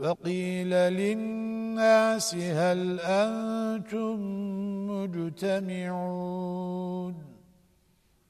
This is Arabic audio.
وقيل للناس هل أنتم مجتمعون؟